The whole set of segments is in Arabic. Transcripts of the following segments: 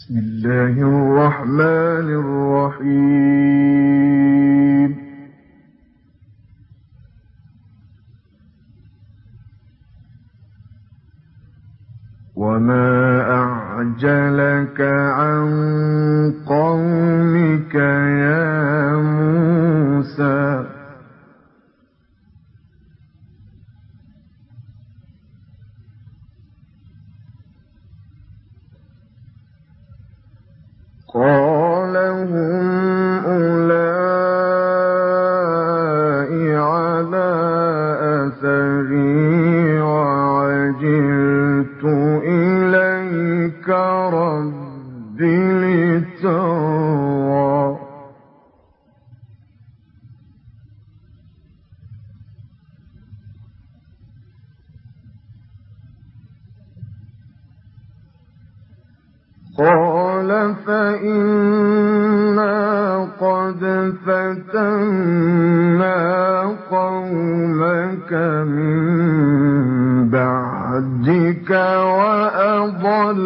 بسم الله الرحمن الرحيم. وما أعجلك عن قومك يا موسى؟ قال هم أولئك على أثري وعجلت إليك رب لترى. قال فإنا قد قومك من بعدك وأضلهم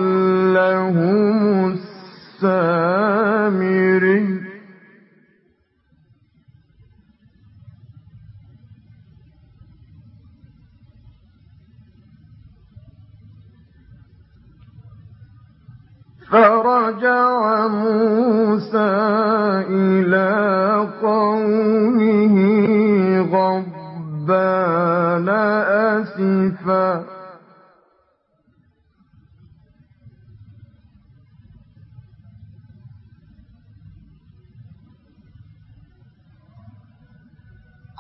موسى إلى قومه أسفا.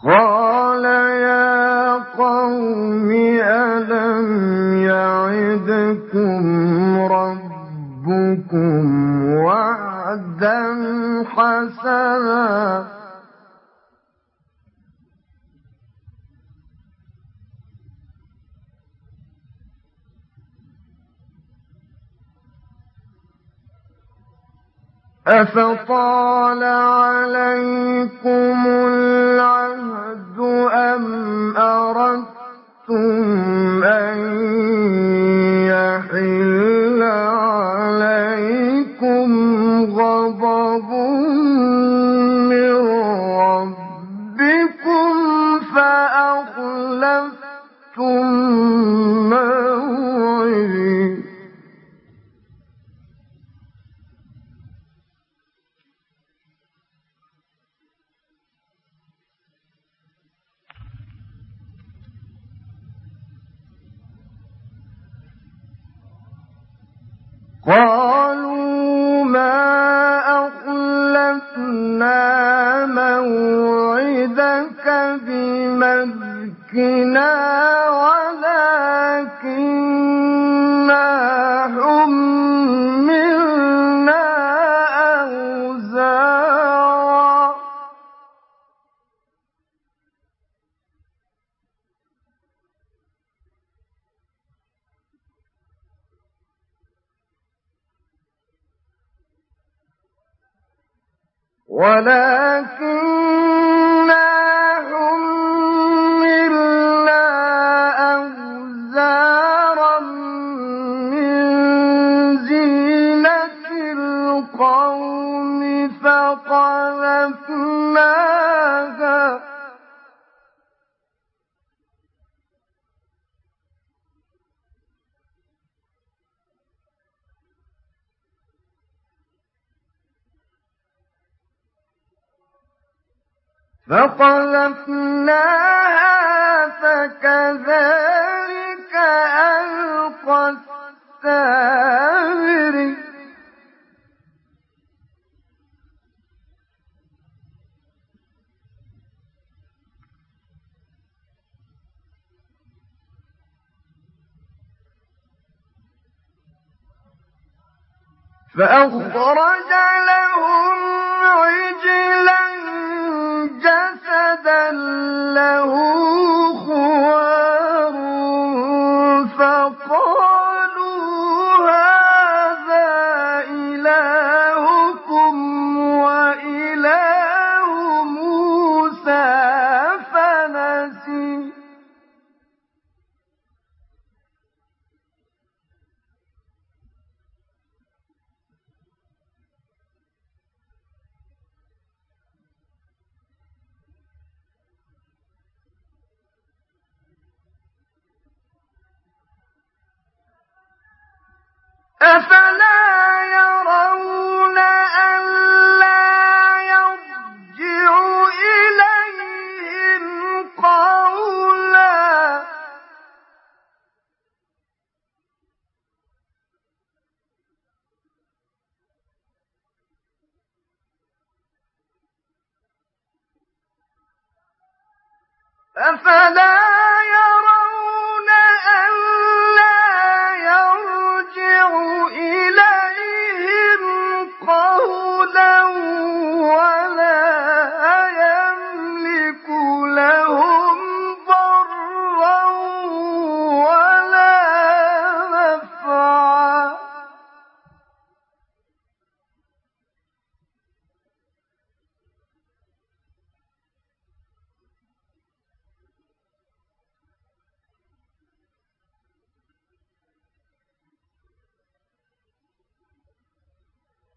قال يا قوم أفطال عليكم العهد أم أردتم ولكننا فقذفناها فكذلك ألقى السامري فأخرج لهم له أفلا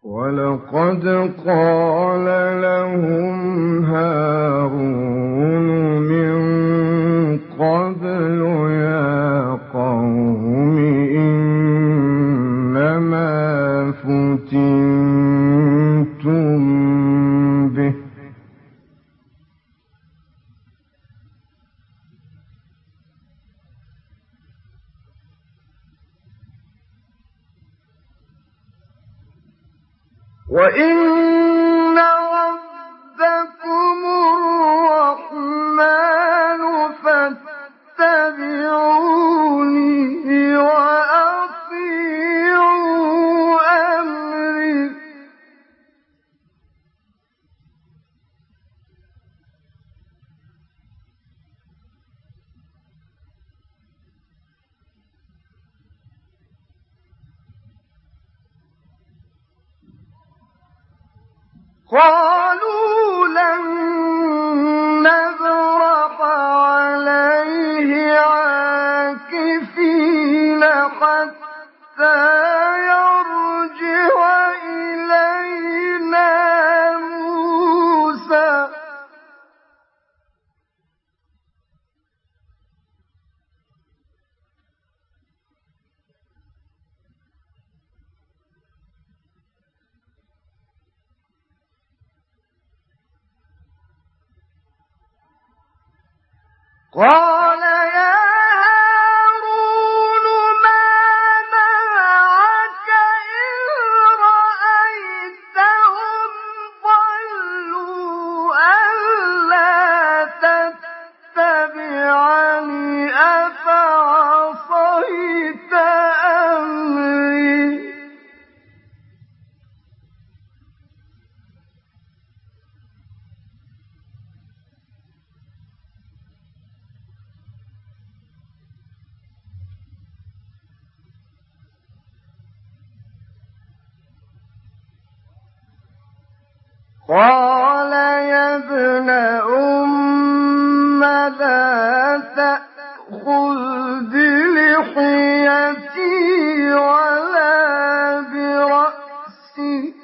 ولقد قال لهم هارون وإن Quran تأخذ بلحيتي ولا برأسي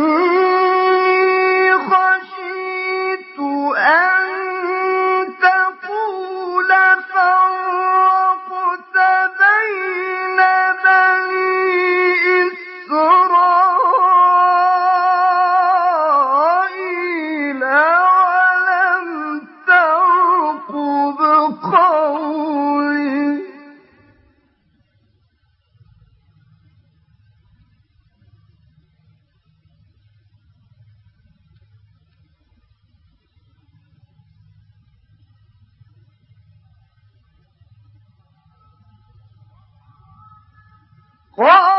إني خشيت أن فَانْظُرْ Whoa!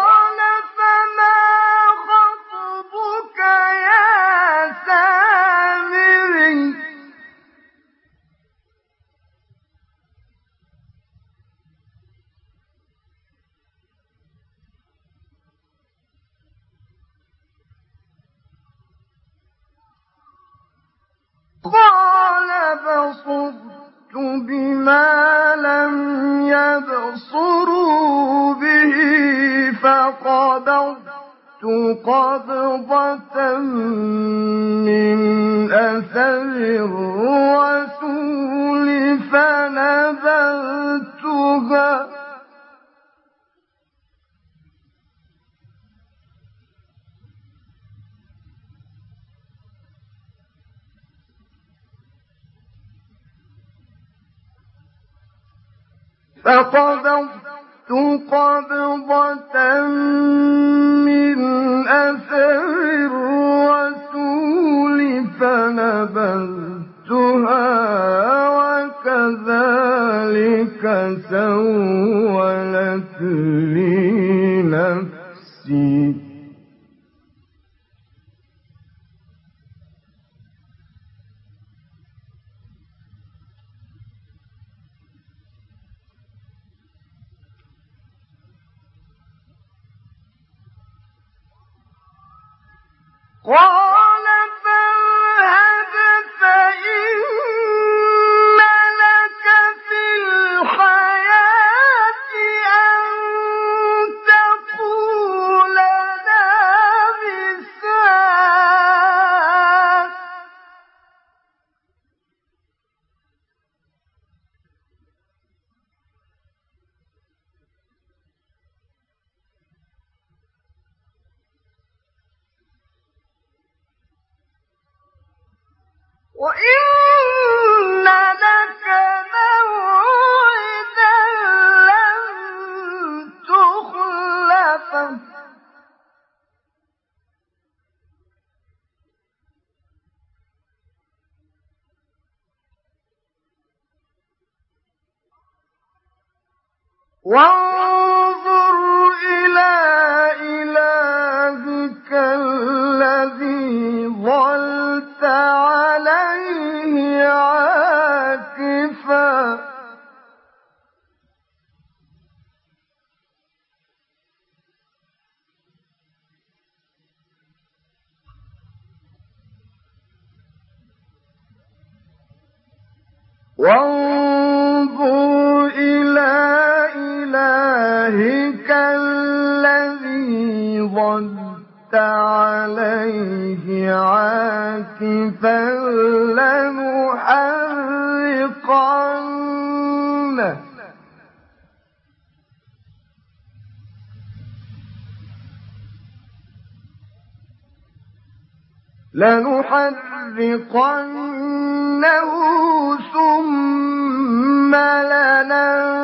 فنبذتها. فقبضت قبضة من أثر الرسول فنبذتها. سولت لي نفسي. قال وانظر إلى إلهك الذي ظلت عليه عاكفا. وانظر عليه عاكفا لنحرقنه لنحرقنه ثم لننسفنه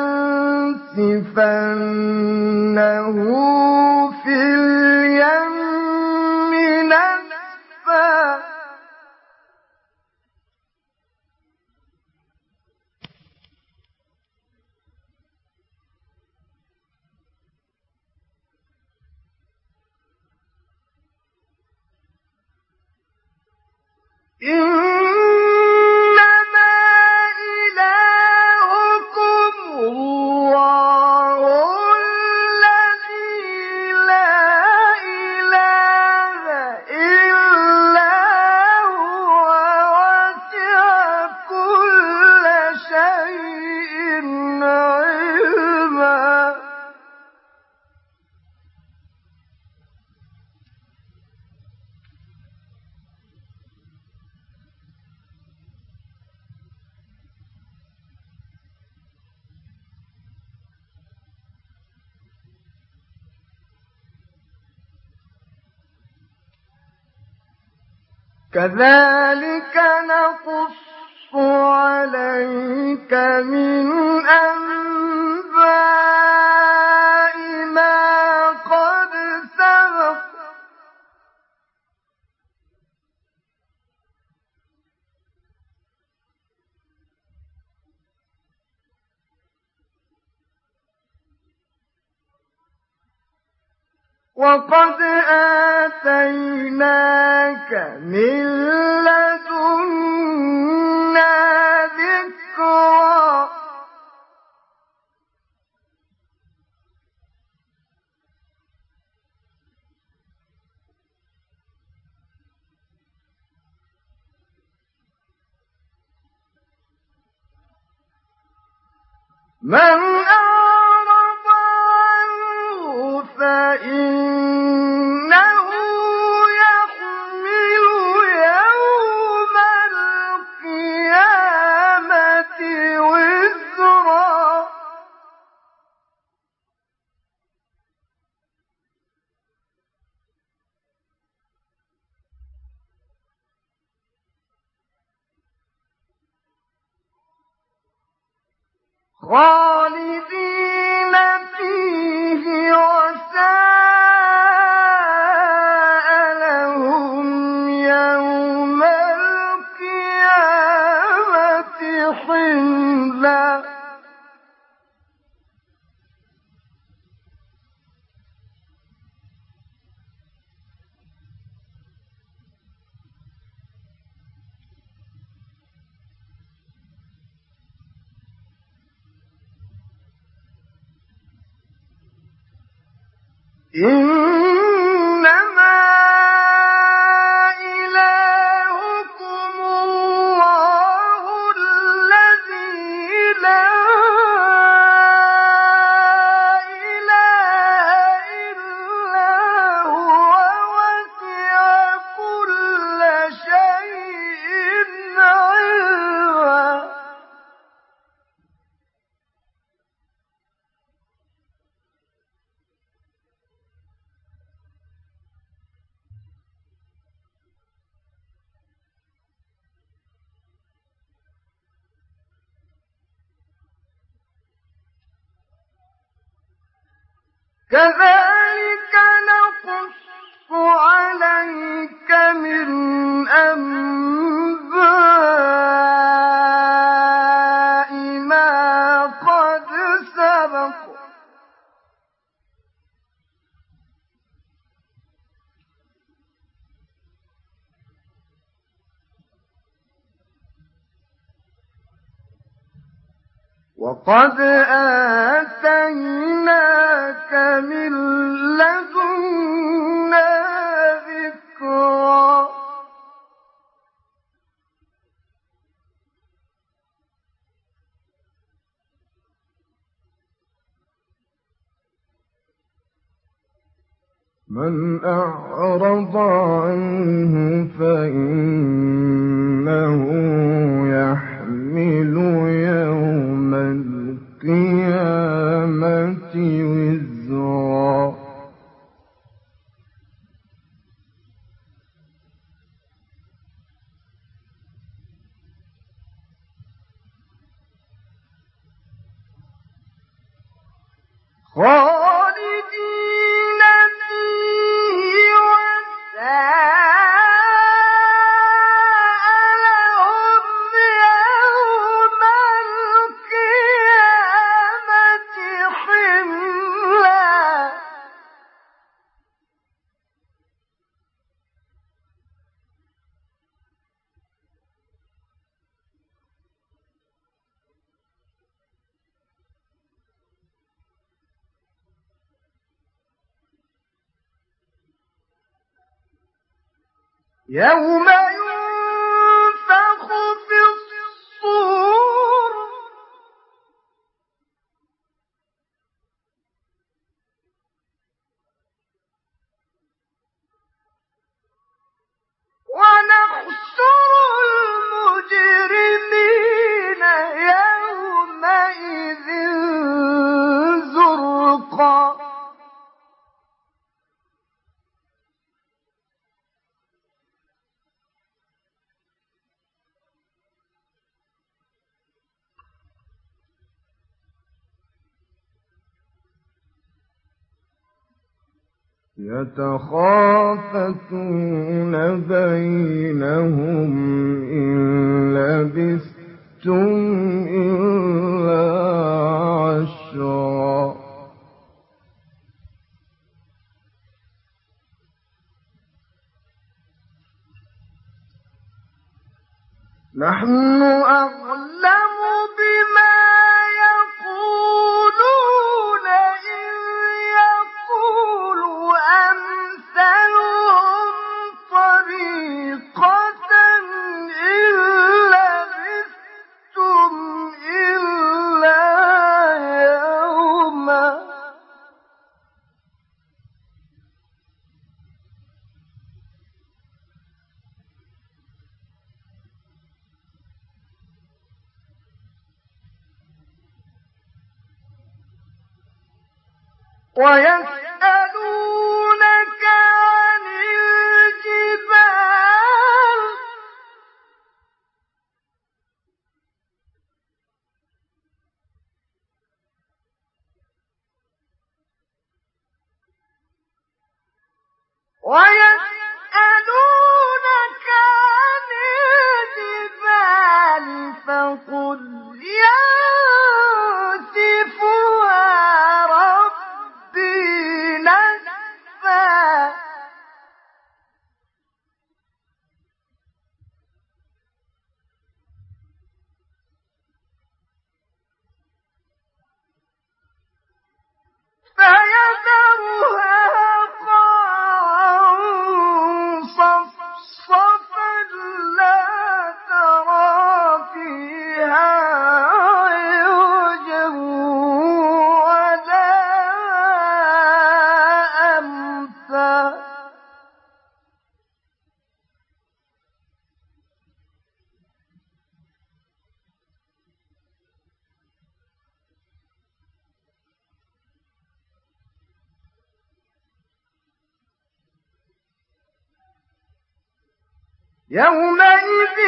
كذلك نقص عليك من أنباء وقد آتيناك من لدنا ذكرا من أعرض خالدين. وقد آتيناك من لدنا ذكرا. من أعرض عنه فإن Whoa! Yeah, يتخافتون بينهم إن لبستم إلا عشرا. نحن ويا يومئذ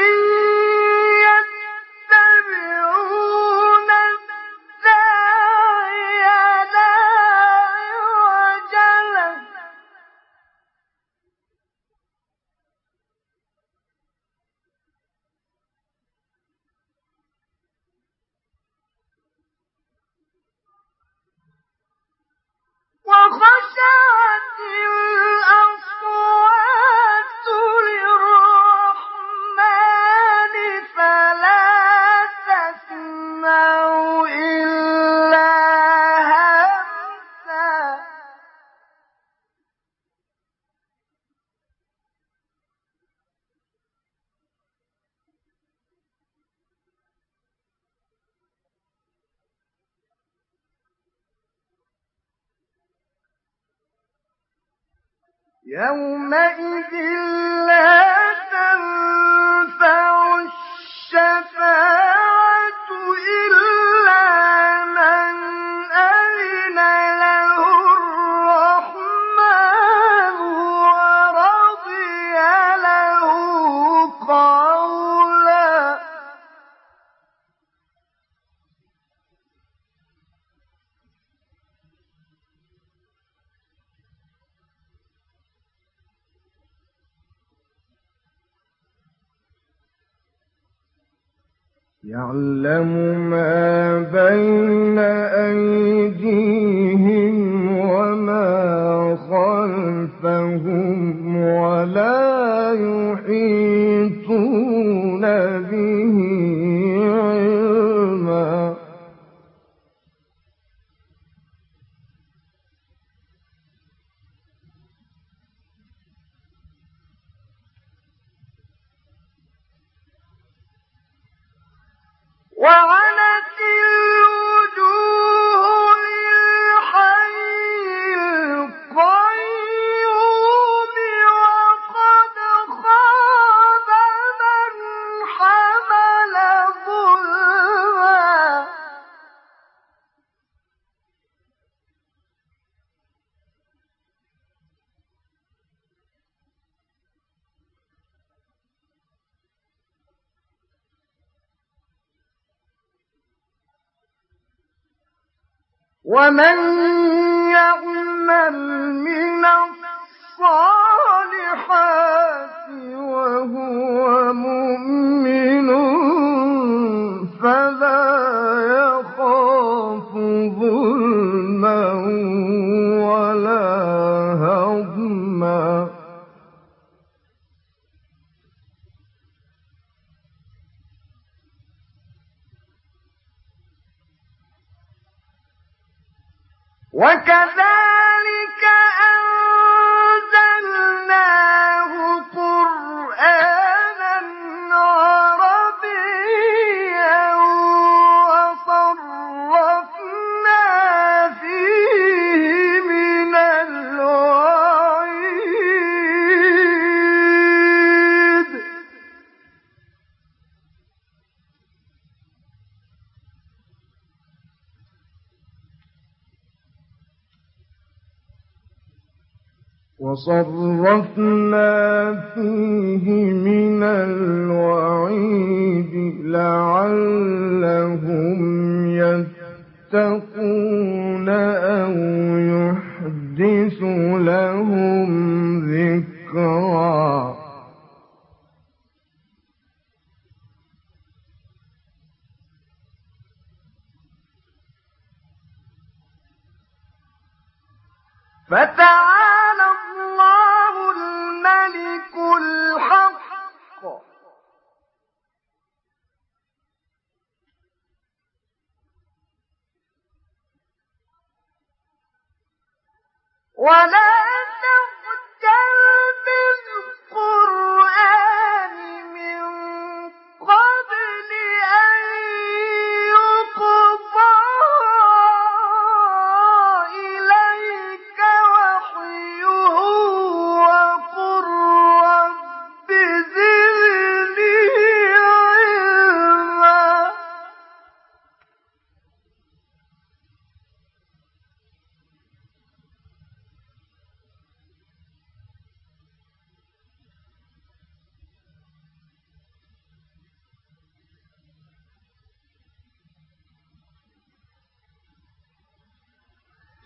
يومئذ لا تنفع ما بين ومن يعمل من الصالحات وصرفنا فيه من الوعيد لعلهم يتقون أو يحدث لهم ذكرا. فتعالى ولا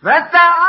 فتعالى